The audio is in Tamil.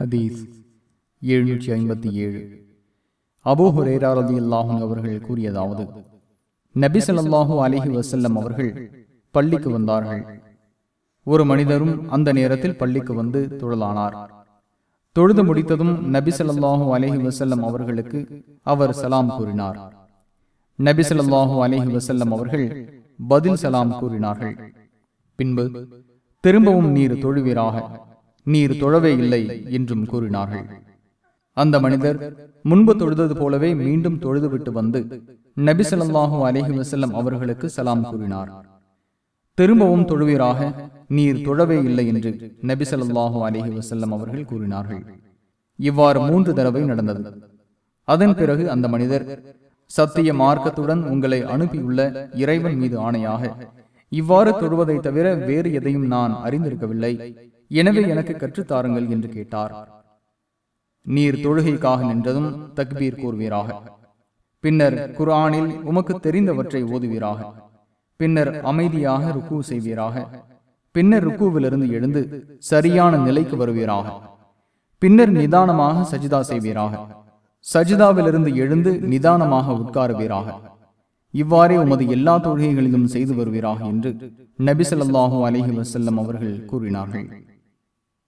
ஹதீஸ் எழுநூற்றி ஐம்பத்தி ஏழு. அபூ ஹுரேரா ரதி அல்லாஹும் அவர்கள் கூறியதாவது நபி ஸல்லல்லாஹு அலைஹி வஸல்லம் அவர்கள் பள்ளிக்கு வந்தார்கள். ஒரு மனிதரும் அந்த நேரத்தில் பள்ளிக்கு வந்து தொழலானார். தொழுது முடித்ததும் நபி ஸல்லல்லாஹு அலைஹி வஸல்லம் அவர்களுக்கு அவர் சலாம் கூறினார். நபி ஸல்லல்லாஹு அலைஹி வஸல்லம் அவர்கள் பதில் சலாம் கூறினார்கள். பின்பு திரும்பவும் நீர் தொழுவீராக. நீர் தொழவே இல்லை என்றும் கூறினார்கள். அந்த மனிதர் முன்பு தொழுதது போலவே மீண்டும் தொழுதுவிட்டு வந்து நபி ஸல்லல்லாஹு அலைஹி அவர்களுக்கு சலாம் கூறினார். திரும்பவும் தொழுவீராக நீர் தொழவே இல்லை என்று நபி ஸல்லல்லாஹு அலைஹி அவர்கள் கூறினார்கள். இவ்வாறு மூன்று தடவை நடந்தது. அதன் பிறகு அந்த மனிதர் சத்திய மார்க்கத்துடன் உங்களை அனுப்பியுள்ள இறைவன் மீது ஆணையாக இவ்வாறு தொழுவதை தவிர வேறு எதையும் நான் அறிந்திருக்கவில்லை. எனவே எனக்கு கற்றுத்தாருங்கள் என்று கேட்டார். நீர் தொழுகைக்காக நின்றதும் தக்பீர் கூறுவீராக. பின்னர் குர்ஆனில் உமக்கு தெரிந்தவற்றை ஓதுவீராக. பின்னர் அமைதியாக ருக்கு செய்வீராக. பின்னர் ருக்குவிலிருந்து எழுந்து சரியான நிலைக்கு வருவீராக. பின்னர் நிதானமாக சஜிதா செய்வீராக. சஜிதாவிலிருந்து எழுந்து நிதானமாக உட்காருவீராக. இவ்வாறே உமது எல்லா தொழுகைகளிலும் செய்து வருவீராக என்று நபிசல்லாஹூ ஸல்லல்லாஹு வசல்லம் அவர்கள் கூறினார்கள்.